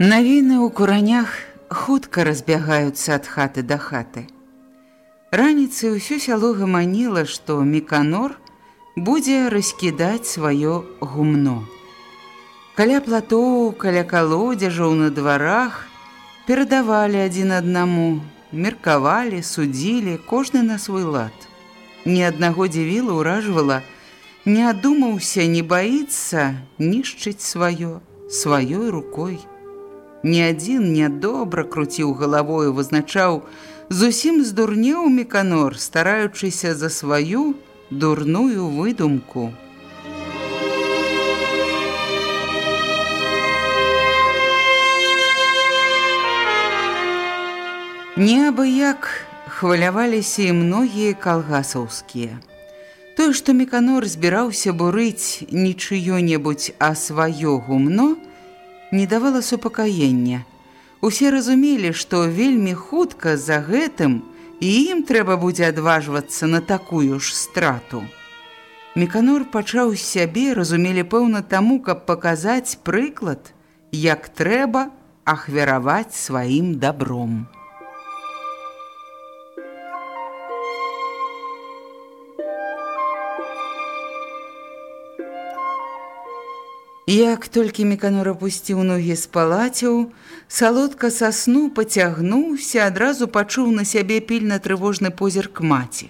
Навіны ў куранях хутка разбягаюцца ад хаты да хаты. Раніцы ўсё сяло гаманіла, што Меканор будзе раскідаць сваё гумно. Каля платоў, каля калодзяжаў на дварах перадавалі адзін аднаму, меркавалі, судзілі кожны на свой лад. Ні аднаго дзівіла ўражвала, не адумаўся, не баіцца нішчыць сваё сваёй рукой. Ні адзін нядобра круціў галавою, вызначаў, зусім здурнеў меканор, стараючыся за сваю дурную выдумку. Неабыяк хваляваліся і многія калгасаўскія. Той, што меканор збіраўся бурыць нічыё-небудзь, а сваё гумно – не давала супакаення. Усе разумелі, што вельмі хутка за гэтым і ім трэба будзе адважвацца на такую ж страту. Меканор пачаў сябе, разумелі пэўна таму, каб паказаць прыклад, як трэба ахвяраваць сваім дабром. Як толькі Меканор апусціў ногі з палаціў, салодка са сну пацягнуўся, адразу пачуў на сябе пільна трывожны позірк маці.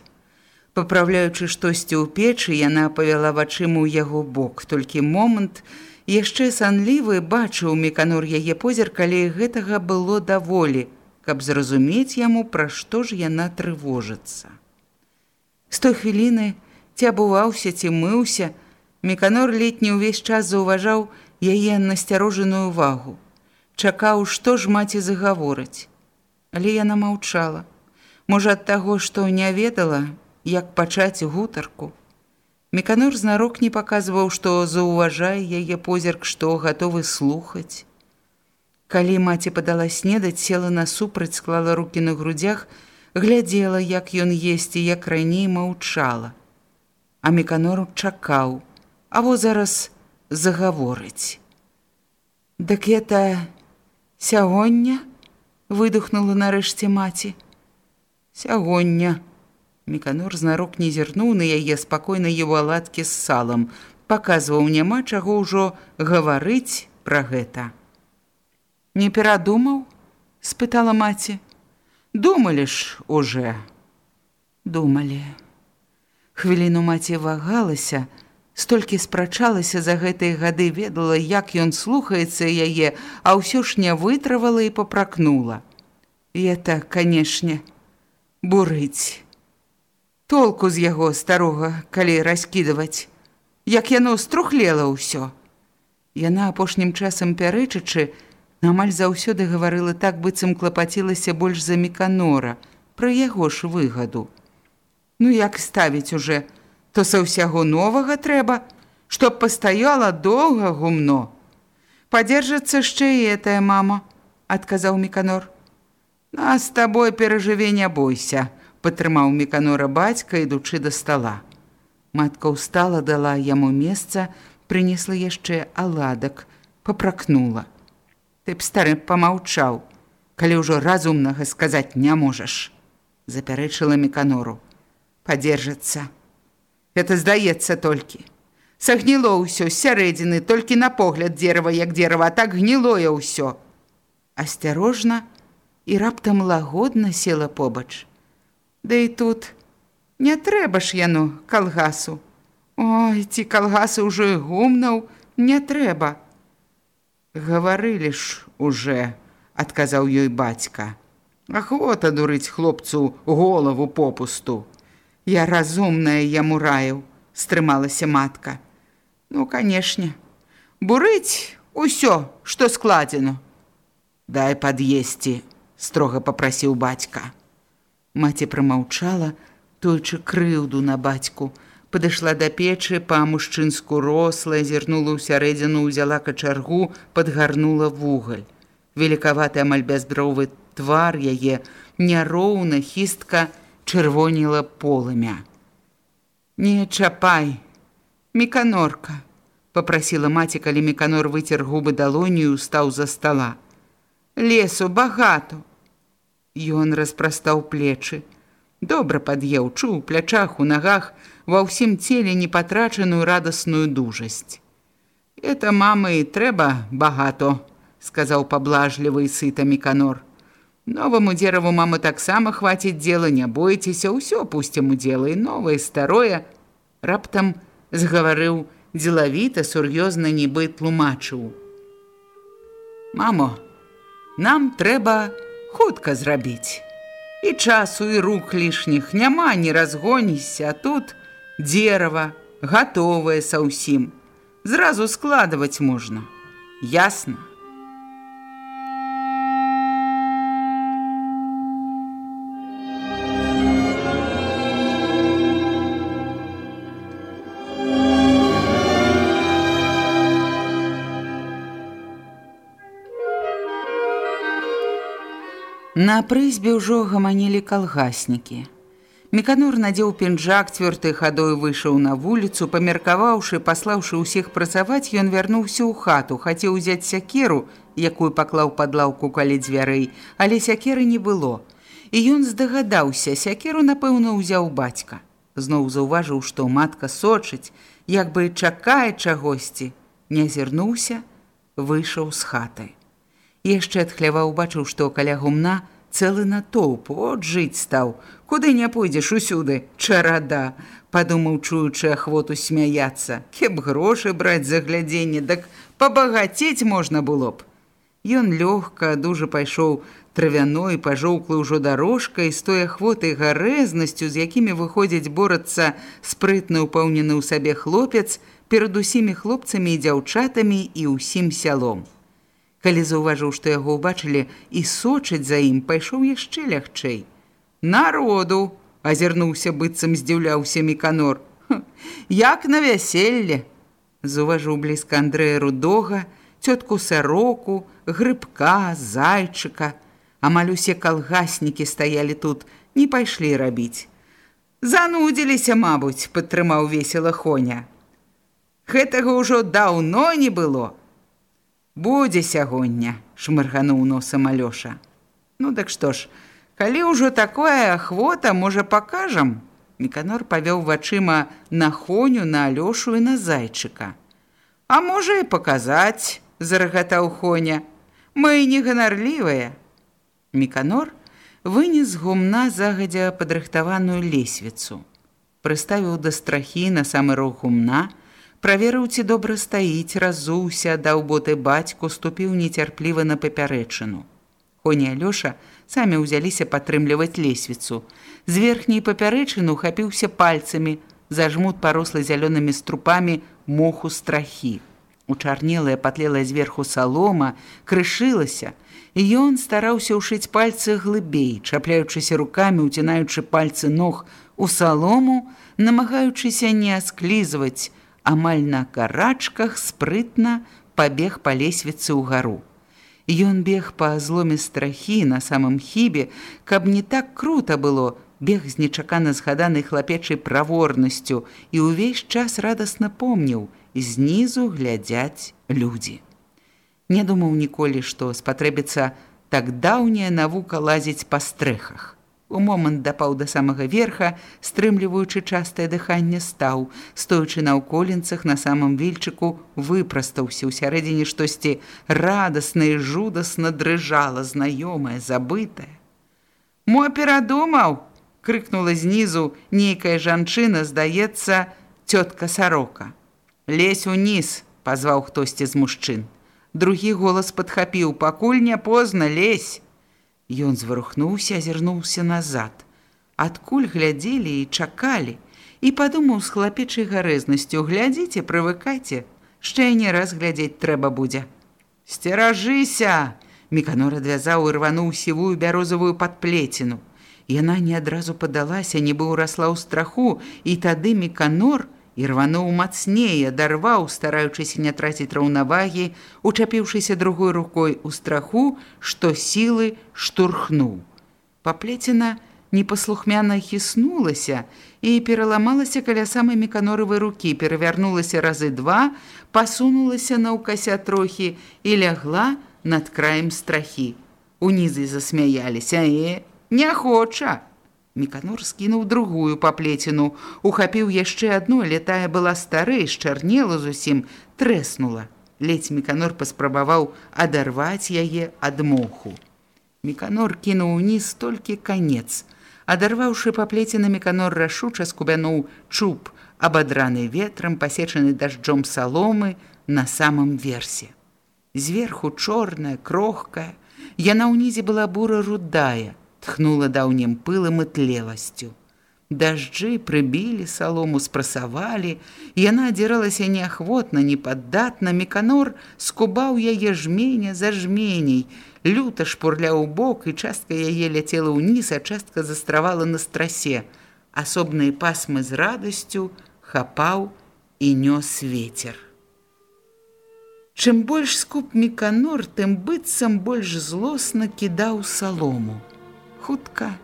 Папраўляючы штосьці ў печы, яна павяла вачыму ў яго бок. Толькі момант яшчэ санлівы бачыў Меканор яе позір, калі гэтага было даволі, каб зразумець яму, пра што ж яна трывожыцца. З той хвіліны ці абуваўся, ці мыўся, Меканор летні ўвесь час заўважаў яе насцярожаную увагу. Чакаў, што ж маці загавораць. Але яна маўчала. Можа, ад таго, што не ведала, як пачаць гутарку. Меканор знарок не паказваў, што заўважае яе позірк, што гатовы слухаць. Калі маці падала снедаць, села насупраць, склала рукі на грудях, глядзела, як ён есці, як раней маўчала. А Меканор чакаў, а во зараз загаворыць. Дык это сягоння выдохнула нарэшце маці. Сягоння. Меканор знарок не зірнуў на яе спакойна его аладкі з салам, паказваў няма чаго ўжо гаварыць пра гэта. Не перадумаў, спытала маці. Думалі ж уже. Думалі. Хвіліну маці вагалася, столькі спрачалася за гэтыя гады ведала, як ён слухаецца яе, а ўсё ж не вытрывала і папракнула. І это, канешне, бурыць. Толку з яго старога, калі раскідаваць, як яно струхлела ўсё. Яна апошнім часам пярэчачы, амаль заўсёды гаварыла так быццам клапацілася больш за меканора, пра яго ж выгаду. Ну як ставіць уже, то са ўсяго новага трэба, чтоб пастаяла доўга гумно. Падзержацца яшчэ і этая мама, адказаў Меканор. А з табой перажыве не бойся, падтрымаў Меканора бацька, ідучы да стала. Матка устала дала яму месца, прынесла яшчэ аладак, попракнула. Ты б стары помаўчаў, калі ўжо разумнага сказаць не можаш, запярэчыла Меканору. Падзержацца. Это здаецца толькі. Сагніло ўсё з сярэдзіны, толькі на погляд дзерава, як дзерава, а так гнілое ўсё. асцярожна і раптам лагодна села побач. Да і тут не трэба ж яно калгасу. Ой, ці калгасы ўжо і гумнаў не трэба. Гаварылі ж уже, адказаў ёй бацька. Ахвота дурыць хлопцу голову попусту. Я разумная яму раю, стрымалася матка. Ну, канешне, бурыць усё, што складзено. Дай пад'есці, строга попрасіў бацька. Маці прамаўчала, тойчы крыўду на бацьку, падышла да печы па мужчынску росла, зірнула ў сярэдзіну, узяла качаргу, падгарнула вугаль. Велікаваты амаль бязбровы твар яе няроўна хістка чырвоніла полымя. Не чапай, меканорка, попрасіла маці, калі меканор выцер губы далонію, стаў за стола. Лесу багато. Ён распрастаў плечы. Добра пад'еў, чуў у плячах, у нагах, ва ўсім целе непатрачаную радасную дужасць. Это мама і трэба багато, сказаў паблажлівы сыта меканор. Новаму дзераву маму таксама хваціць дзела, не бойцеся, ўсё пусцім у дзела і новае старое, раптам згаварыў дзелавіта, сур'ёзна нібы тлумачыў. Мамо, нам трэба хутка зрабіць. І часу і рук лішніх няма, не разгоніся, а тут дзерава, гатовае са ўсім. Зразу складваць можна. Ясна. На прызбе ўжо гаманілі калгаснікі. Меканур надзеў пінжак цвёртай хадой выйшаў на вуліцу, памеркаваўшы, паслаўшы ўсіх працаваць, ён вярнуўся ў хату, хацеў узяць сякеру, якую паклаў пад лаўку калі дзвярэй, але сякеры не было. І ён здагадаўся, сякеру, напэўна, ўзяў бацька. Зноў заўважыў, што матка сочыць, як бы чакае чагосьці, не азірнуўся, выйшаў з хатай яшчэ адхляваў убачыў што каля гумна цэлы натоўп от жыць стаў. Куды не пойдзеш усюды чарада падумаў чуючы ахвоту смяяцца. Кеп грошы браць за глядзенне дак пабагацець можна было б. Ён лёгка дужа пайшоў травяной пажоўклы ўжо дарожкай з той ахвотай гарэзнасцю з якімі выходзяць борацца спрытны ўпэўнены ў сабе хлопец перад усімі хлопцамі і дзяўчатамі і ўсім сялом Калі заўважыў, што яго ўбачылі і сочыць за ім, пайшоў яшчэ лягчэй. Народу, азірнуўся быццам здзіўляўся меканор. Як на вяселле, заўважыў блізка Андрэя рудога, цётку сароку, грыбка, зайчыка, амаль усе калгаснікі стаялі тут, не пайшлі рабіць. Занудзіліся, мабуць, падтрымаў весела Хоня. Гэтага ўжо даўно не было. Будзе сягоння, шмыргануў носам Алёша. Ну так што ж, калі ўжо такое ахвота, можа пакажам? Меканор павёў вачыма на хоню на Алёшу і на зайчыка. А можа і паказаць, зарагатаў Хоня. Мы не ганарлівыя. Меканор вынес гумна загадзя падрыхтаваную лесвіцу. Прыставіў да страхі на самы рог гумна, праверыў ці добра стаіць разуўся даў боты бацьку ступіў нецярпліва на папярэчыну. Коні алёша самі ўзяліся падтрымліваць лесвіцу. З верхняй папярэчыну хапіўся пальцамі зажмут парослы зялёнымі струпамі моху страхі. Учарнелая патлелая зверху салома крышылася і ён стараўся ўшыць пальцы глыбей чапляючыся рукамі уцінаючы пальцы ног у салому намагаючыся не асклізваць амаль на карачках спрытна пабег па лесвіцы ў гару. Ён бег па зломе страхі на самым хібе, каб не так круто было, бег з нечакана згаданай хлапечай праворнасцю і ўвесь час радасна помніў, знізу глядзяць людзі. Не думаў ніколі, што спатрэбіцца так даўняя навука лазіць па стрэхах. У момант дапаў да самага верха, стрымліваючы частае дыханне стаў, стоячы на ўколінцах на самым вільчыку выпрастаўся ў сярэдзіне штосьці радасна і жудасна дрыжала, знаёмае, забытае. Мо перадумаў, крыкнула знізу нейкая жанчына, здаецца, цётка сарока. Лезь уніз, пазваў хтосьці з мужчын. Другі голас падхапіў: пакуль не позна лезь. Ён зварухнуўся, азірнуўся назад. Адкуль глядзелі і чакалі, і падумаў з хлапечай гарэзнасцю: глядзіце, прывыкайце, яшчэ не раз глядзець трэба будзе. Сцеражыся! Міканор адвязаў і рвануў сівую бярозавую падплеціну. Яна не адразу падалася, нібы ўрасла ў страху, і тады міканор, і рвануў мацнее, дарваў, стараючыся не траціць раўнавагі, учапіўшыся другой рукой у страху, што сілы штурхнуў. Паплеціна непаслухмяна хіснулася і пераламалася каля самай меканоравай рукі, перавярнулася разы два, пасунулася наўкася трохі і лягла над краем страхі. Унізы засмяяліся, э, не хоча. Міканор скінуў другую паплеціну, ухапіў яшчэ адну, але тая была старэй, чарнела зусім, трэснула. Ледзь Міканор паспрабаваў адарваць яе ад моху. Міканор кінуў уніз толькі канец. Адарваўшы паплеціна Міканор рашуча скубянуў чуб, абадраны ветрам, пасечаны дажджом саломы на самым версе. Зверху чорная, крохкая, яна ўнізе была бура рудая, тхнула даўнім пылам і тлеласцю. Дажджы прыбілі салому, спрасавалі, яна адзіралася неахвотна, непаддатна, меканор скубаў яе жменя за жменей, люта шпурляў бок, і частка яе ляцела ўніз, а частка застравала на страсе. Асобныя пасмы з радасцю хапаў і нёс ветер. Чым больш скуп меканор, тым быццам больш злосна кідаў салому хутка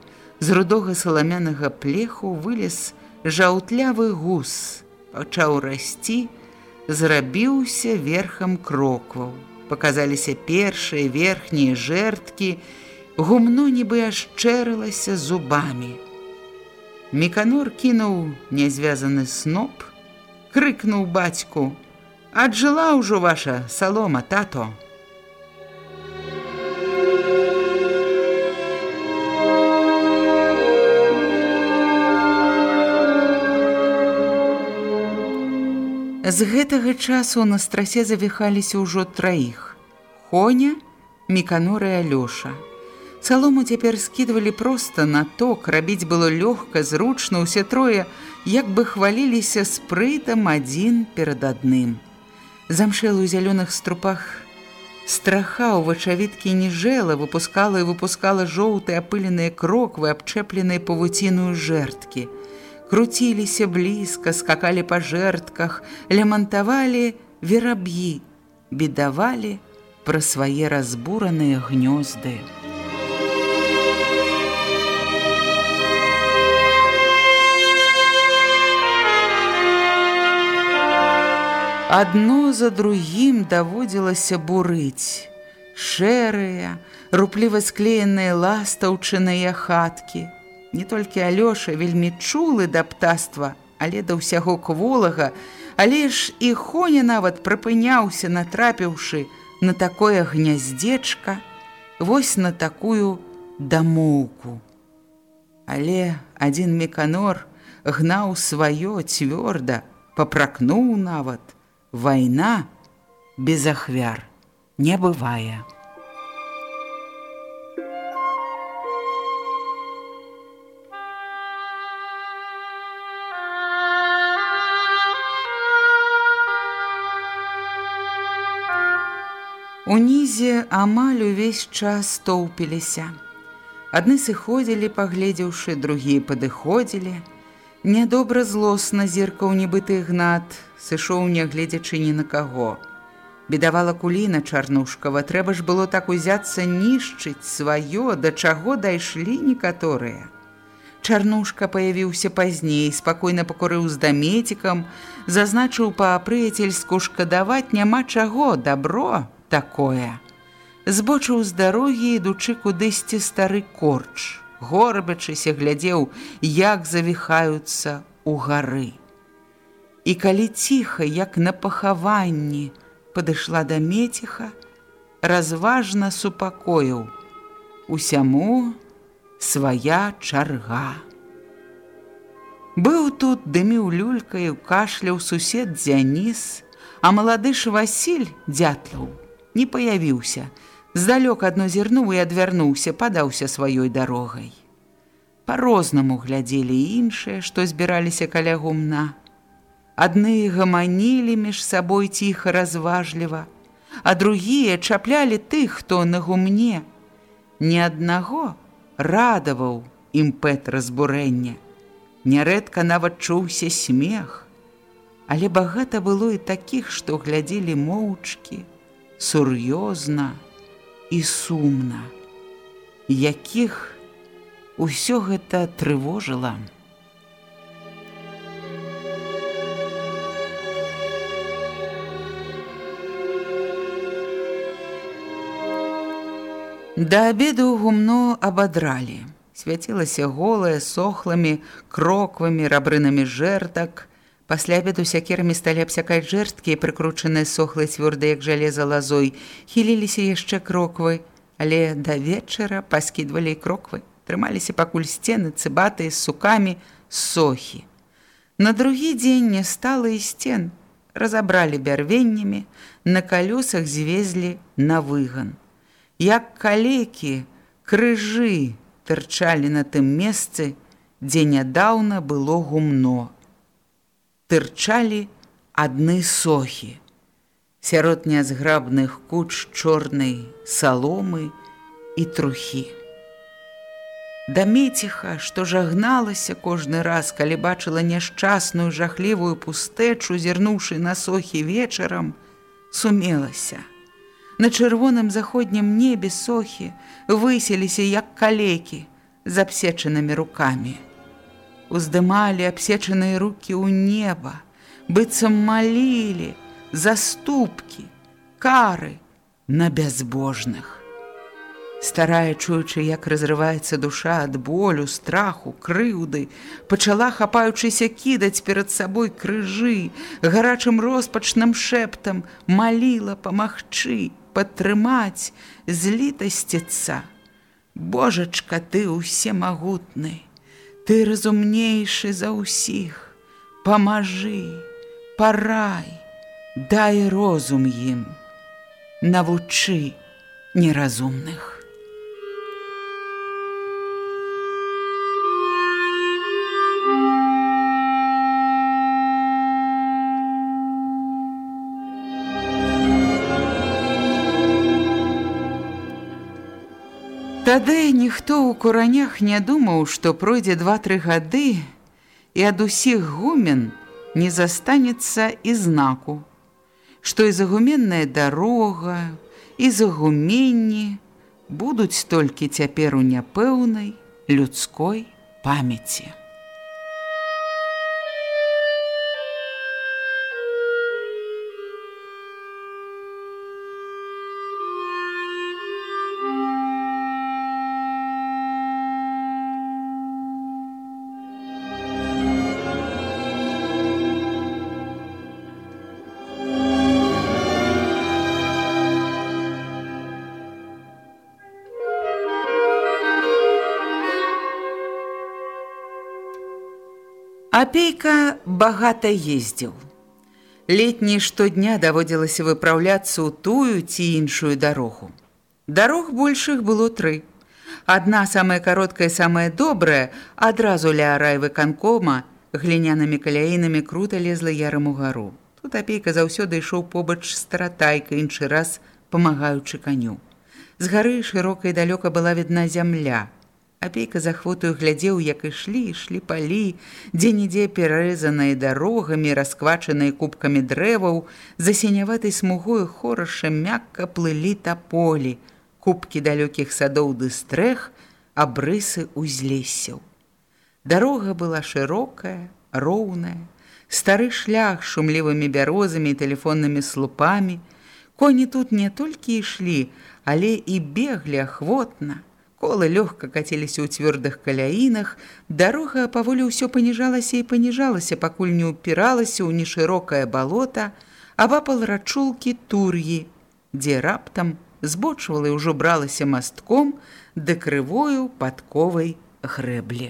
з рудога саламянага плеху вылез жаўтлявы гус, пачаў расці, зрабіўся верхам крокваў. Паказаліся першыя верхнія жэрткі, гумно нібы ашчэрылася зубамі. Меканор кінуў нязвязаны сноп, крыкнуў бацьку: « Аджыла ўжо ваша салома, тато! З гэтага часу на страсе завіхаліся ўжо траіх: Хоня, Міканор і Алёша. Салому цяпер скідвалі проста на ток, рабіць было лёгка, зручна, усе трое, як бы хваліліся спрытам адзін перад адным. Замшэлу ў зялёных струпах страха ў вачавіткі ніжэла, выпускала і выпускала жоўтыя апыленыя кроквы, абчэпленыя павуціную жэрткі круціліся блізка, скакалі па жэртках, лямантавалі вераб'і, бедавалі пра свае разбураныя гнёзды. Адно за другім даводзілася бурыць. Шэрыя, рупліва склееныя ластаўчыныя хаткі – Не толькі Алёша вельмі чулы да птаства, але да ўсяго кволага, але ж і Хоня нават прыпыняўся, натрапіўшы на такое гняздзечка, вось на такую дамоўку. Але адзін меканор гнаў сваё цвёрда, папракнуў нават: вайна без ахвяр не бывае. Унізе амаль увесь час тоўпіліся. Адны сыходзілі, пагледзеўшы, другія падыходзілі. Нядобра злосна зіркаў нібыты гнат, сышоў нягледзячы ні на каго. Бедавала куліна чарнушкава, трэба ж было так узяцца нішчыць сваё, да чаго дайшлі некаторыя. Чарнушка паявіўся пазней, спакойна пакурыў з дамецікам, зазначыў па-прыяцельску шкадаваць няма чаго, дабро, такое. Збочыў з дарогі, ідучы кудысьці стары корч. горбячыся, глядзеў, як завіхаюцца ў гары. І калі ціха, як на пахаванні, падышла да меціха, разважна супакоіў: Усяму свая чарга. Быў тут дыміў люлькаю, кашляў сусед Дзяніс, а малады ж Васіль дзятлаў не паявіўся. Здалёк адно зірнуў і адвярнуўся, падаўся сваёй дарогай. Па-рознаму глядзелі іншыя, што збіраліся каля гумна. Адны гаманілі між сабой ціха разважліва, а другія чаплялі тых, хто на гумне. Ні аднаго радаваў імпэт разбурэння нярэдка нават чуўся смех, але багата было і такіх, што глядзелі моўчкі, сур'ёзна і сумна, якіх усё гэта трывожыла. Да абеду гумно абадралі свяцілася голая сохлымі кроквымі рабрынамі жэртак. Пасля абеду сякерамі сталі абсякаць жэрсткі, прыкручаныя сохлай цвёрдай, як жалеза лазой, хіліліся яшчэ кроквы, але да вечара паскідвалі і кроквы, трымаліся пакуль сцены цыбатыя з сукамі сохі. На другі дзень не стала і сцен, разабралі бярвеннямі, на калёсах звезлі на выган. Як калекі, крыжы, тырчалі на тым месцы, дзе нядаўна было гумно. Тырчалі адны сохі. Сярод нязграбных куч чорнай саломы і трухі. Да меціха, што жагналася кожны раз, калі бачыла няшчасную жахлівую пустэчу, зірнуўшы на сохі вечарам, сумелася – На чырвоным заходнім небе сохі выселіся як калекі з абсечанымі рукамі. Уздымалі абсечаныя рукі ў неба, быццам малілі, заступкі, кары на бязбожных. Старая, чуючы, як разрываецца душа ад болю, страху, крыўды, пачала хапаючыся кідаць перад сабой крыжы, гарачым роспачным шэптам маліла памагчы, падтрымаць, злітасціцца. Божачка, ты ўсемагутны, Ты разумнейшы за ўсіх, Памажы, парай, дай розум ім, навучы неразумных. Тады ніхто ў куранях не думаў, што пройдзе два-тры гады і ад усіх гумен не застанецца і знаку, што і загуменная дарога і загуменні будуць толькі цяпер у няпэўнай людской памяці. Апейка багата ездзіў. Летні штодня даводзілася выпраўляцца ў тую ці іншую дарогу. Дарог большых было тры. Адна самая кароткая, самая добрая, адразу ля райвы канкома, глінянымі каляінамі крута лезла ярам у гару. Тут апейка заўсёды ішоў побач старатайка, іншы раз памагаючы каню. З гары шырока і далёка была відна зямля – Апейка за хвотаю глядзеў, як ішлі, ішлі палі, дзе-нідзе перарэзаныя дарогамі, расквачаныя кубкамі дрэваў, за сіняватай смугою хораша мякка плылі таполі, кубкі далёкіх садоў ды стрэх, абрысы узлесяў. Дарога была шырокая, роўная, стары шлях з шумлівымі бярозамі і тэлефоннымі слупамі. Коні тут не толькі ішлі, але і беглі ахвотна, Колы лёгка каціліся ў цвёрдых каляінах, дарога паволі ўсё паніжалася і паніжалася, пакуль не ўпіралася ў нешырокае балота, абапал рачулкі тур'і, дзе раптам збочвала і ўжо бралася мастком да крывою падковай грэблі.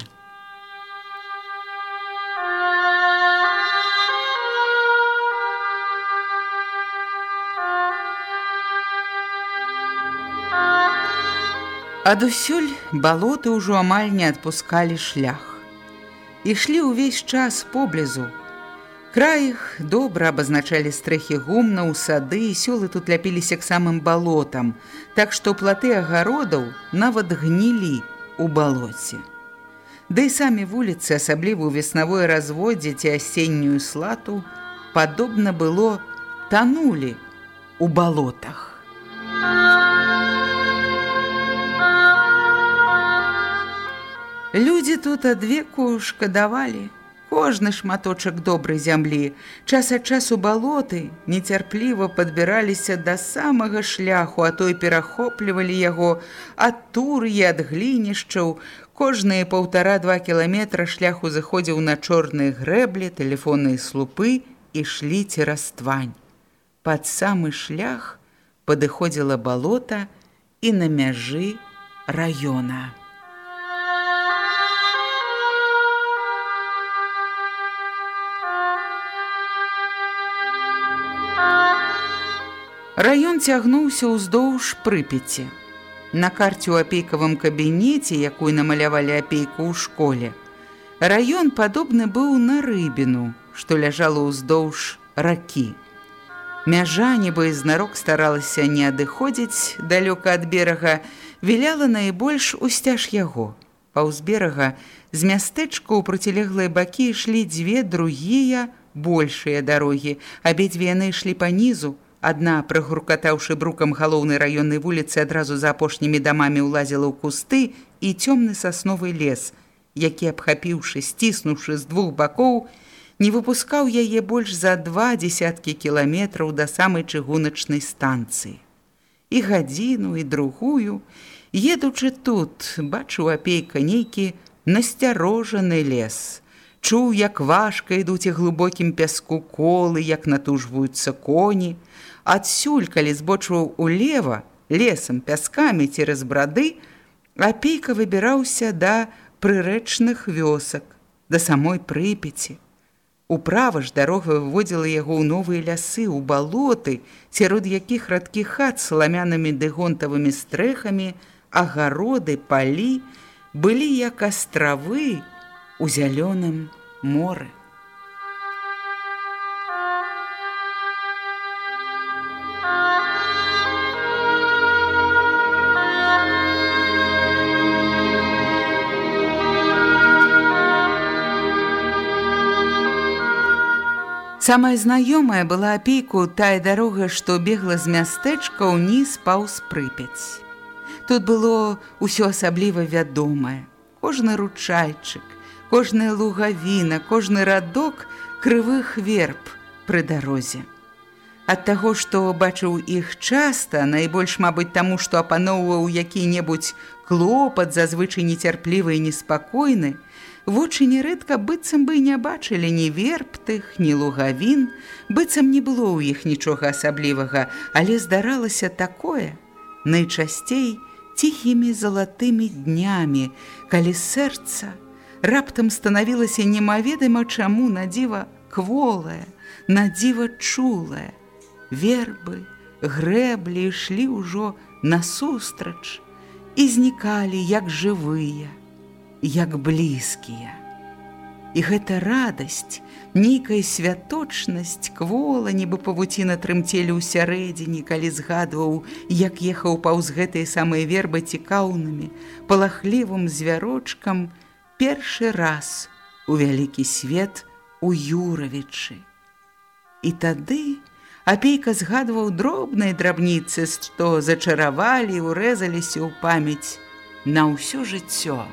Адусюль балоты ўжо амаль не адпускалі шлях. Ішлі ўвесь час поблізу. Край іх добра абазначалі стрэхі гумна ў сады і сёлы тут ляпіліся к самым балотам, так што платы агародаў нават гнілі ў балоце. Ды і самі вуліцы, асабліва ў веснавое разводдзе ці асеннюю слату, падобна было танулі у балотах. Людзі тут адвеку шкадавалі. Кожны шматочак добрай зямлі, час ад часу балоты нецярпліва падбіраліся да самага шляху, а той перахоплівалі яго ад тур і ад глінішчаў. Кожныя паўтара-два кіламетра шляху заходзіў на чорныя грэблі, тэлефонныя слупы ішлі цераз твань. Пад самы шлях падыходзіла балота і на мяжы раёна. Раён цягнуўся ўздоўж прыпеці. На карце ў апейкавым кабінеце, якую намалявалі апейку ў школе, раён падобны быў на рыбіну, што ляжала ўздоўж ракі. Мяжа, нібы знарок старалася не адыходзіць далёка ад берага, віляла найбольш усцяж яго. Паўз берага з мястэчка ў процілеглыя бакі ішлі дзве другія большыя дарогі, абедзве яны ішлі панізу, Адна, прыгрукатаўшы брукам галоўнай раённай вуліцы, адразу за апошнімі дамамі ўлазіла ў кусты і цёмны сасновы лес, які, абхапіўшы, сціснуўшы з двух бакоў, не выпускаў яе больш за два десяткі кіламетраў да самай чыгуначнай станцыі. І гадзіну і другую, едучы тут, бачыў апейка нейкі насцярожаны лес – чуў, як важка ідуць і глыбокім пяску колы, як натужваюцца коні. Адсюль, калі збочваў улева, лесам, пяскамі цераз брады, апейка выбіраўся да прырэчных вёсак, да самой прыпеці. Управа ж дарога выводзіла яго ў новыя лясы, у балоты, сярод якіх радкі хат з саламянымі дэгонтавымі стрэхамі, агароды, палі, былі як астравы, у зялёным моры. Самая знаёмая была апейку тая дарога, што бегла з мястэчка ўніз паўз прыпяць. Тут было ўсё асабліва вядомае. Кожны ручайчык, кожная лугавіна, кожны радок крывых верб пры дарозе. Ад таго, што бачыў іх часта, найбольш, мабыць, таму, што апаноўваў які-небудзь клопат, зазвычай нецярплівы і неспакойны, вочы нерэдка быццам бы не бачылі ні верб тых, ні лугавін, быццам не было ў іх нічога асаблівага, але здаралася такое, найчасцей ціхімі залатымі днямі, калі сэрца, раптам станавілася немаведама чаму надзіва кволая, надзіва чулая. Вербы, грэблі ішлі ўжо насустрач і знікалі як жывыя, як блізкія. І гэта радасць, нейкая святочнасць квола, нібы павуціна трымцелі ў сярэдзіне, калі згадваў, як ехаў паўз гэтыя самыя вербы цікаўнымі, палахлівым звярочкам, першы раз у вялікі свет у Юравічы. І тады апейка згадваў дробныя драбніцы, што зачаравалі, урэзаліся ў памяць на ўсё жыццё.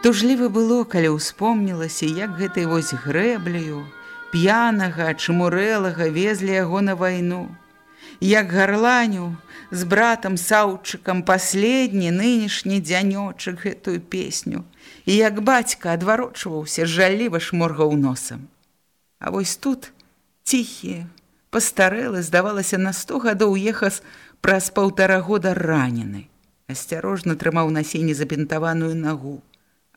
Тужліва было, калі ўспомнілася, як гэтай вось грэбляю, П'янага, чмурэлага везлі яго на вайну. Як гарланю з братам саўчыкам паследні нынешні дзянёчак гэтую песню. І як бацька адварочваўся, жаліва шморгаў носам. А вось тут ціхія, пастарэлы, здавалася, на сто гадоў ехас праз паўтара года ранены. Асцярожна трымаў на сене запінтаваную нагу,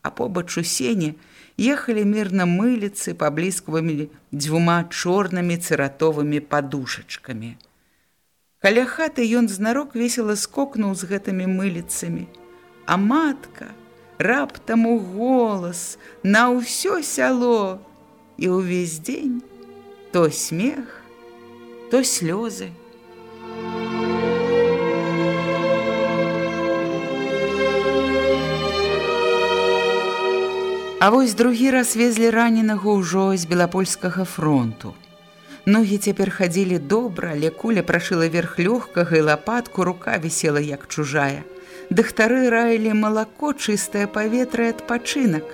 а побач у сене ехалі мірна мыліцы, паблісквамі дзвюма чорнымі цыратовымі падушачкамі. Каля хаты ён знарок весела скокнуў з гэтымі мыліцамі, а матка раптам у голас на ўсё сяло і ўвесь дзень то смех, то слёзы. А вось другі раз везлі раненага ўжо з белапольскага фронту. Ногі цяпер хадзілі добра, але куля прашыла верх лёгкага і лапатку рука вісела як чужая. Дыхтары раілі малако чыстае паветра адпачынак.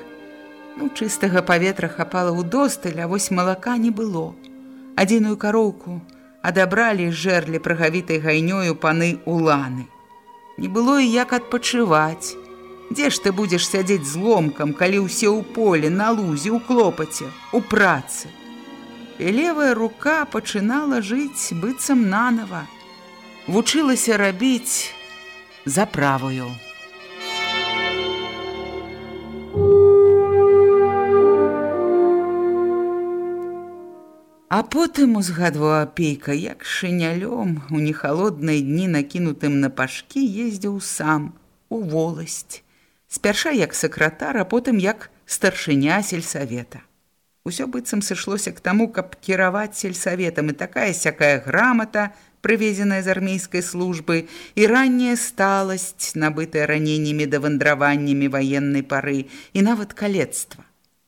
Ну чыстага паветра хапала ў досталь, а вось малака не было. Адзіную кароўку адабралі жэрлі прагавітай гайнёю паны уланы. Не было і як адпачываць. Дзе ж ты будзеш сядзець зломкам, калі ўсе ў полі, на лузе, у клопаце, у працы. І левая рука пачынала жыць быццам нанова. Вучылася рабіць за правую. А потым узгадваў апейка, як шынялём у нехалодныя дні накінутым на пашкі ездзіў сам у воласць спярша як сакратар, а потым як старшыня сельсавета. Усё быццам сышлося к таму, каб кіраваць сельсаветам і такая сякая грамата, прывезеная з армейскай службы і ранняя сталасць, набытая раненнямі да вандраваннямі ваеннай пары і нават калецтва.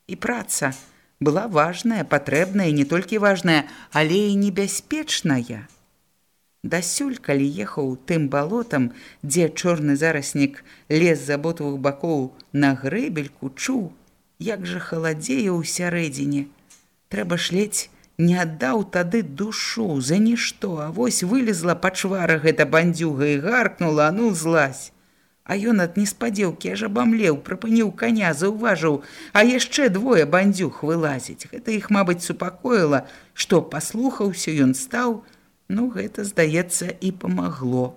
І праца была важная, патрэбная, не толькі важная, але і небяспечная. Дасюль, калі ехаў тым балотам, дзе чорны зараснік лез з аботвых бакоў на грэбельку, чуў, як жа халадзее ў сярэдзіне. Трэба ж ледзь не аддаў тады душу за нішто, а вось вылезла пачвара гэта бандзюга і гаркнула, а ну злазь. А ён ад неспадзеўкі аж абамлеў, прыпыніў каня, заўважыў, а яшчэ двое бандзюх вылазіць. Гэта іх, мабыць, супакоіла, што паслухаўся ён стаў, Ну, гэта, здаецца, і памагло.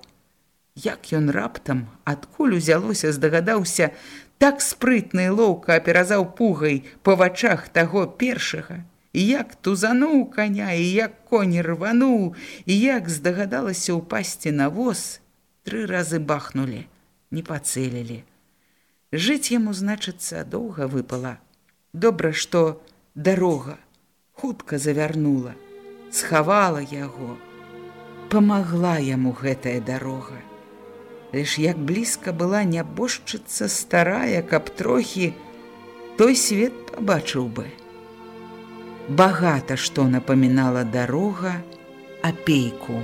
Як ён раптам, адкуль узялося, здагадаўся, так спрытна і лоўка аперазаў пугай па вачах таго першага, і як тузануў каня, і як коні рвануў, і як здагадалася ўпасці на воз, тры разы бахнулі, не пацэлілі. Жыць яму, значыцца, доўга выпала. Добра, што дарога хутка завярнула, схавала яго, памагла яму гэтая дарога. Ліш як блізка была нябожчыца старая, каб трохі той свет пабачыў бы. Багата што напамінала дарога апейку.